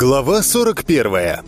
Глава 41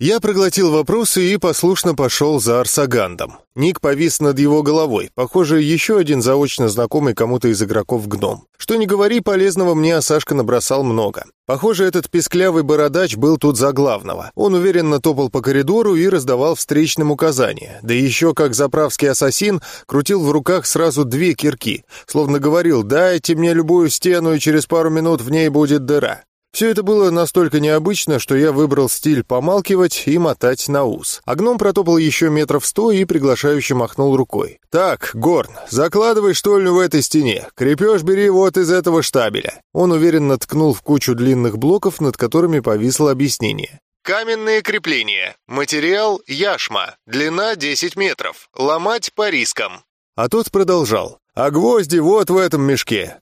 Я проглотил вопросы и послушно пошел за Арсагандом. Ник повис над его головой. Похоже, еще один заочно знакомый кому-то из игроков гном. Что не говори, полезного мне Сашка набросал много. Похоже, этот песклявый бородач был тут за главного. Он уверенно топал по коридору и раздавал встречным указания. Да еще, как заправский ассасин, крутил в руках сразу две кирки. Словно говорил «дайте мне любую стену, и через пару минут в ней будет дыра». Все это было настолько необычно, что я выбрал стиль помалкивать и мотать на ус. А протопал еще метров сто и приглашающе махнул рукой. «Так, Горн, закладывай штольню в этой стене. Крепеж бери вот из этого штабеля». Он уверенно ткнул в кучу длинных блоков, над которыми повисло объяснение. Каменные крепления. Материал – яшма. Длина 10 метров. Ломать по рискам. А тот продолжал. А гвозди вот в этом мешке.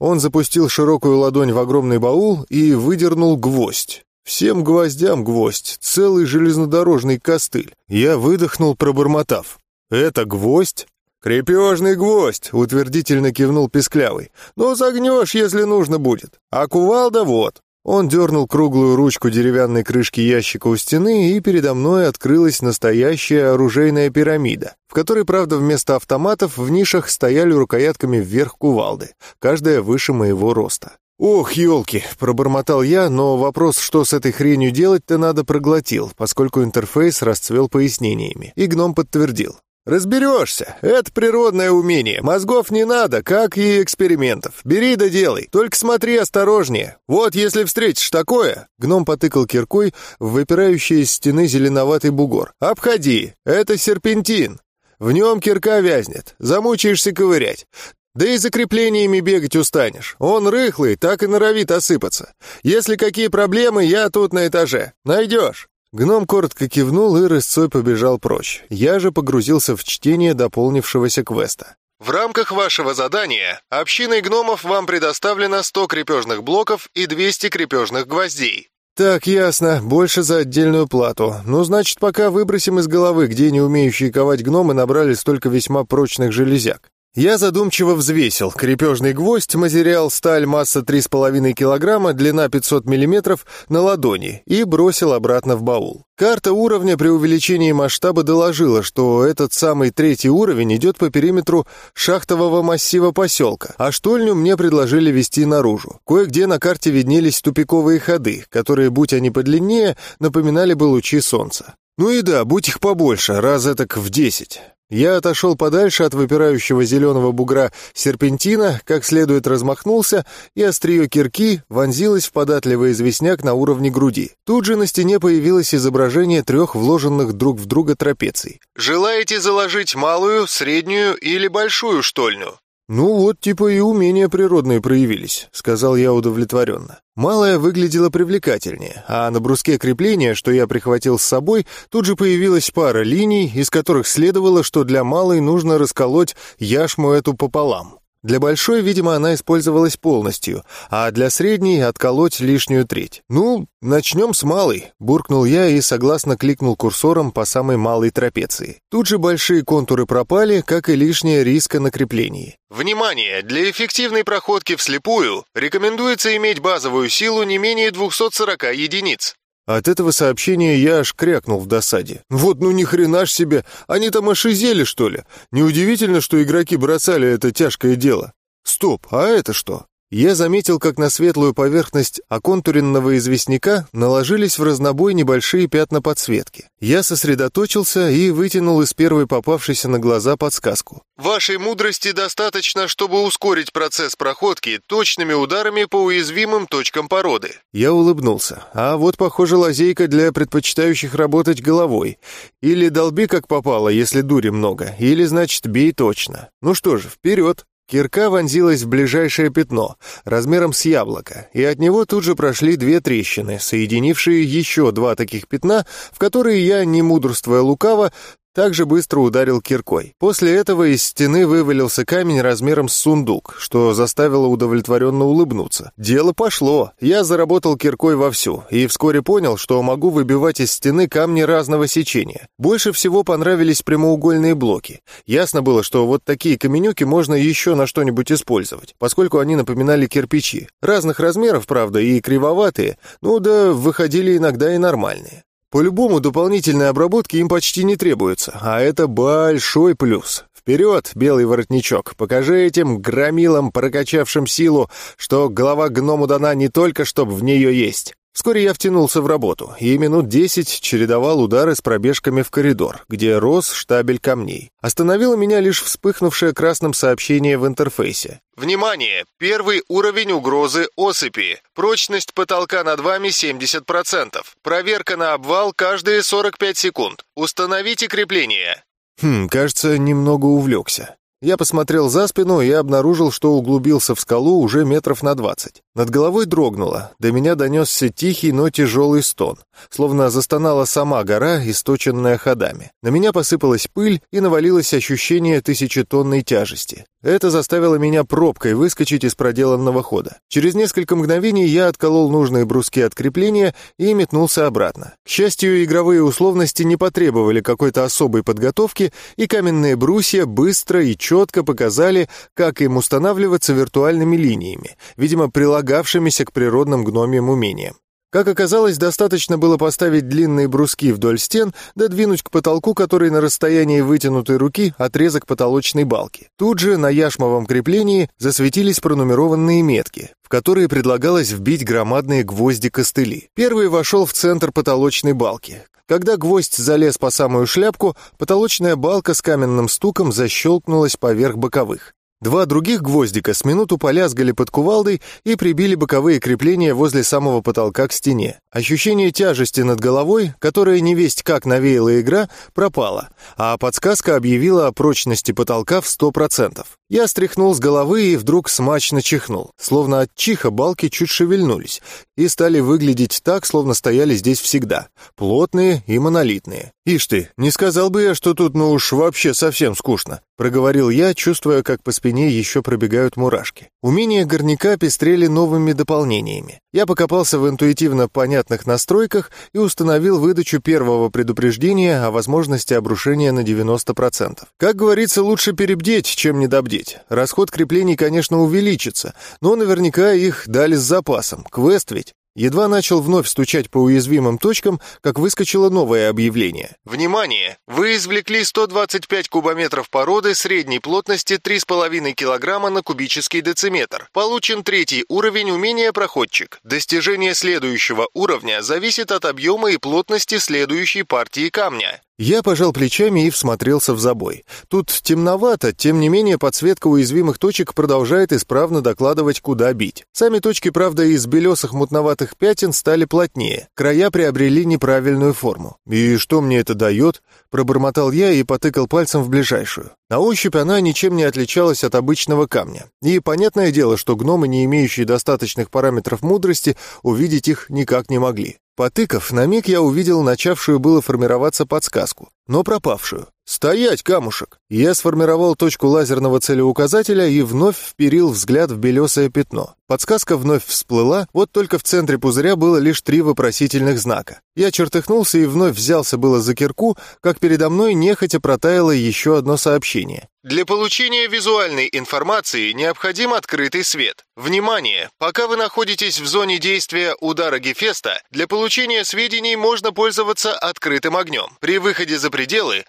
Он запустил широкую ладонь в огромный баул и выдернул гвоздь. Всем гвоздям гвоздь, целый железнодорожный костыль. Я выдохнул, пробормотав. «Это гвоздь?» «Крепежный гвоздь», — утвердительно кивнул Песклявый. «Но загнешь, если нужно будет. А кувалда вот». Он дернул круглую ручку деревянной крышки ящика у стены, и передо мной открылась настоящая оружейная пирамида, в которой, правда, вместо автоматов в нишах стояли рукоятками вверх кувалды, каждая выше моего роста. «Ох, елки!» — пробормотал я, но вопрос, что с этой хренью делать-то, надо проглотил, поскольку интерфейс расцвел пояснениями, и гном подтвердил. «Разберешься. Это природное умение. Мозгов не надо, как и экспериментов. Бери да делай. Только смотри осторожнее. Вот если встретишь такое...» Гном потыкал киркой в выпирающий из стены зеленоватый бугор. «Обходи. Это серпентин. В нем кирка вязнет. Замучаешься ковырять. Да и закреплениями бегать устанешь. Он рыхлый, так и норовит осыпаться. Если какие проблемы, я тут на этаже. Найдешь». Гном коротко кивнул и рысцой побежал прочь. Я же погрузился в чтение дополнившегося квеста. В рамках вашего задания общиной гномов вам предоставлено 100 крепежных блоков и 200 крепежных гвоздей. Так, ясно. Больше за отдельную плату. Ну, значит, пока выбросим из головы, где не умеющие ковать гномы набрали столько весьма прочных железяк. Я задумчиво взвесил. Крепежный гвоздь, материал сталь, масса 3,5 килограмма, длина 500 миллиметров на ладони и бросил обратно в баул. Карта уровня при увеличении масштаба доложила, что этот самый третий уровень идет по периметру шахтового массива поселка, а штольню мне предложили вести наружу. Кое-где на карте виднелись тупиковые ходы, которые, будь они подлиннее, напоминали бы лучи солнца. Ну и да, будь их побольше, раз так в десять. Я отошел подальше от выпирающего зеленого бугра серпентина, как следует размахнулся, и острие кирки вонзилось в податливый известняк на уровне груди. Тут же на стене появилось изображение трех вложенных друг в друга трапеций. «Желаете заложить малую, среднюю или большую штольню?» «Ну вот, типа и умения природные проявились», — сказал я удовлетворенно. Малая выглядела привлекательнее, а на бруске крепления, что я прихватил с собой, тут же появилась пара линий, из которых следовало, что для малой нужно расколоть яшму эту пополам. Для большой, видимо, она использовалась полностью, а для средней — отколоть лишнюю треть. «Ну, начнем с малой», — буркнул я и согласно кликнул курсором по самой малой трапеции. Тут же большие контуры пропали, как и лишняя риска на креплении. Внимание! Для эффективной проходки вслепую рекомендуется иметь базовую силу не менее 240 единиц. От этого сообщения я аж крякнул в досаде. Вот ну ни хрена ж себе, они там ошизели, что ли? Неудивительно, что игроки бросали это тяжкое дело. Стоп, а это что? Я заметил, как на светлую поверхность оконтуренного известняка наложились в разнобой небольшие пятна подсветки. Я сосредоточился и вытянул из первой попавшейся на глаза подсказку. «Вашей мудрости достаточно, чтобы ускорить процесс проходки точными ударами по уязвимым точкам породы». Я улыбнулся. А вот, похоже, лазейка для предпочитающих работать головой. Или долби как попало, если дури много, или, значит, бей точно. Ну что же, вперед. Кирка вонзилась в ближайшее пятно, размером с яблоко, и от него тут же прошли две трещины, соединившие еще два таких пятна, в которые я, не мудрствуя лукаво, Также быстро ударил киркой. После этого из стены вывалился камень размером с сундук, что заставило удовлетворенно улыбнуться. Дело пошло. Я заработал киркой вовсю и вскоре понял, что могу выбивать из стены камни разного сечения. Больше всего понравились прямоугольные блоки. Ясно было, что вот такие каменюки можно еще на что-нибудь использовать, поскольку они напоминали кирпичи. Разных размеров, правда, и кривоватые, ну да выходили иногда и нормальные. По-любому дополнительной обработки им почти не требуется, а это большой плюс. Вперед, белый воротничок, покажи этим громилам, прокачавшим силу, что голова гному дана не только, чтобы в нее есть. Вскоре я втянулся в работу, и минут десять чередовал удары с пробежками в коридор, где рос штабель камней. Остановило меня лишь вспыхнувшее красным сообщение в интерфейсе. Внимание! Первый уровень угрозы осыпи. Прочность потолка над вами 70%. Проверка на обвал каждые 45 секунд. Установите крепление. Хм, кажется, немного увлекся. Я посмотрел за спину и обнаружил, что углубился в скалу уже метров на двадцать. Над головой дрогнуло, до меня донесся тихий, но тяжелый стон, словно застонала сама гора, источенная ходами. На меня посыпалась пыль и навалилось ощущение тысячетонной тяжести. Это заставило меня пробкой выскочить из проделанного хода. Через несколько мгновений я отколол нужные бруски от крепления и метнулся обратно. К счастью, игровые условности не потребовали какой-то особой подготовки, и каменные брусья быстро и четко показали, как им устанавливаться виртуальными линиями, видимо, прилагавшимися к природным гномиям умениям. Как оказалось, достаточно было поставить длинные бруски вдоль стен, да двинуть к потолку, который на расстоянии вытянутой руки отрезок потолочной балки. Тут же на яшмовом креплении засветились пронумерованные метки, в которые предлагалось вбить громадные гвозди-костыли. Первый вошел в центр потолочной балки. Когда гвоздь залез по самую шляпку, потолочная балка с каменным стуком защелкнулась поверх боковых. Два других гвоздика с минуту полязгали под кувалдой и прибили боковые крепления возле самого потолка к стене. Ощущение тяжести над головой, которое невесть как навеяла игра, пропало, а подсказка объявила о прочности потолка в 100%. Я стряхнул с головы и вдруг смачно чихнул. Словно от чиха балки чуть шевельнулись и стали выглядеть так, словно стояли здесь всегда. Плотные и монолитные. «Ишь ты, не сказал бы я, что тут ну уж вообще совсем скучно», проговорил я, чувствуя, как по спине еще пробегают мурашки. Умения горняка пестрели новыми дополнениями. Я покопался в интуитивно понятных настройках и установил выдачу первого предупреждения о возможности обрушения на 90%. Как говорится, лучше перебдеть, чем недобдеть. Расход креплений, конечно, увеличится, но наверняка их дали с запасом. Квест ведь. Едва начал вновь стучать по уязвимым точкам, как выскочило новое объявление. «Внимание! Вы извлекли 125 кубометров породы средней плотности 3,5 кг на кубический дециметр. Получен третий уровень умения проходчик. Достижение следующего уровня зависит от объема и плотности следующей партии камня. Я пожал плечами и всмотрелся в забой. Тут темновато, тем не менее подсветка уязвимых точек продолжает исправно докладывать, куда бить. Сами точки, правда, из белесых мутноватых пятен стали плотнее. Края приобрели неправильную форму. «И что мне это дает?» Пробормотал я и потыкал пальцем в ближайшую. На ощупь она ничем не отличалась от обычного камня. И понятное дело, что гномы, не имеющие достаточных параметров мудрости, увидеть их никак не могли. Потыкав, на миг я увидел начавшую было формироваться подсказку, но пропавшую. «Стоять, камушек!» Я сформировал точку лазерного целеуказателя и вновь вперил взгляд в белесое пятно. Подсказка вновь всплыла, вот только в центре пузыря было лишь три вопросительных знака. Я чертыхнулся и вновь взялся было за кирку, как передо мной нехотя протаяло еще одно сообщение. Для получения визуальной информации необходим открытый свет. Внимание! Пока вы находитесь в зоне действия удара Гефеста, для получения сведений можно пользоваться открытым огнем. При выходе за пределы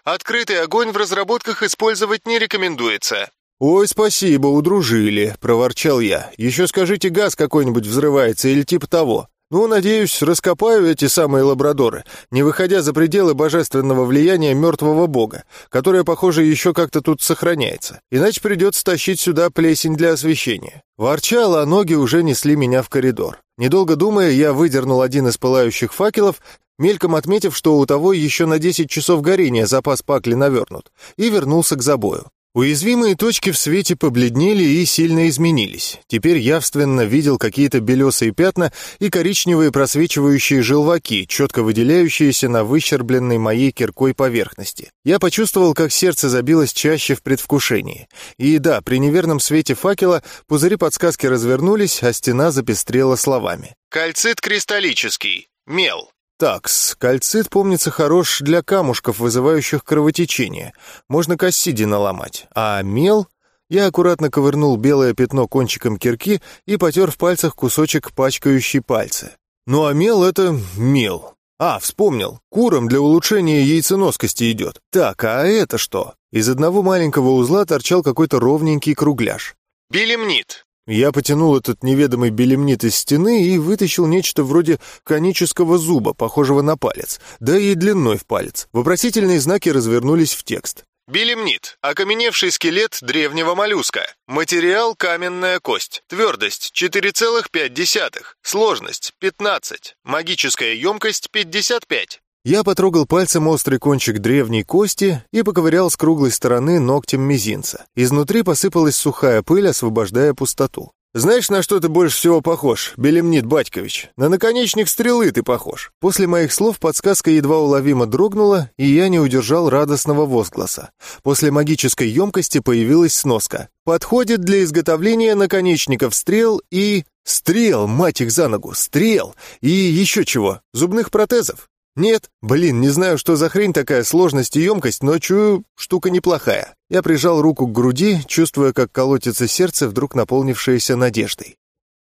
открытый огонь в разработках использовать не рекомендуется. «Ой, спасибо, удружили», — проворчал я. «Еще скажите, газ какой-нибудь взрывается или типа того». Ну, надеюсь, раскопаю эти самые лабрадоры, не выходя за пределы божественного влияния мертвого бога, которое, похоже, еще как-то тут сохраняется. Иначе придется тащить сюда плесень для освещения. Ворчал, а ноги уже несли меня в коридор. Недолго думая, я выдернул один из пылающих факелов, мельком отметив, что у того еще на 10 часов горения запас пакли навернут, и вернулся к забою. Уязвимые точки в свете побледнели и сильно изменились. Теперь явственно видел какие-то белесые пятна и коричневые просвечивающие желваки, четко выделяющиеся на выщербленной моей киркой поверхности. Я почувствовал, как сердце забилось чаще в предвкушении. И да, при неверном свете факела пузыри подсказки развернулись, а стена запестрела словами. «Кальцит кристаллический. Мел. Такс, кальцит, помнится, хорош для камушков, вызывающих кровотечение. Можно кассиди наломать. А мел... Я аккуратно ковырнул белое пятно кончиком кирки и потер в пальцах кусочек пачкающий пальцы. Ну а мел — это мел. А, вспомнил. Курам для улучшения яйценоскости идет. Так, а это что? Из одного маленького узла торчал какой-то ровненький кругляш. Билемнит. Я потянул этот неведомый белемнит из стены и вытащил нечто вроде конического зуба, похожего на палец, да и длиной в палец. Вопросительные знаки развернулись в текст. Белемнит. Окаменевший скелет древнего моллюска. Материал – каменная кость. Твердость – 4,5. Сложность – 15. Магическая емкость – 55. Я потрогал пальцем острый кончик древней кости и поковырял с круглой стороны ногтем мизинца. Изнутри посыпалась сухая пыль, освобождая пустоту. «Знаешь, на что ты больше всего похож, Белемнит Батькович? На наконечник стрелы ты похож». После моих слов подсказка едва уловимо дрогнула, и я не удержал радостного возгласа. После магической емкости появилась сноска. «Подходит для изготовления наконечников стрел и...» «Стрел, мать их за ногу, стрел! И еще чего, зубных протезов?» «Нет, блин, не знаю, что за хрень такая сложность и емкость, но чую, штука неплохая». Я прижал руку к груди, чувствуя, как колотится сердце, вдруг наполнившееся надеждой.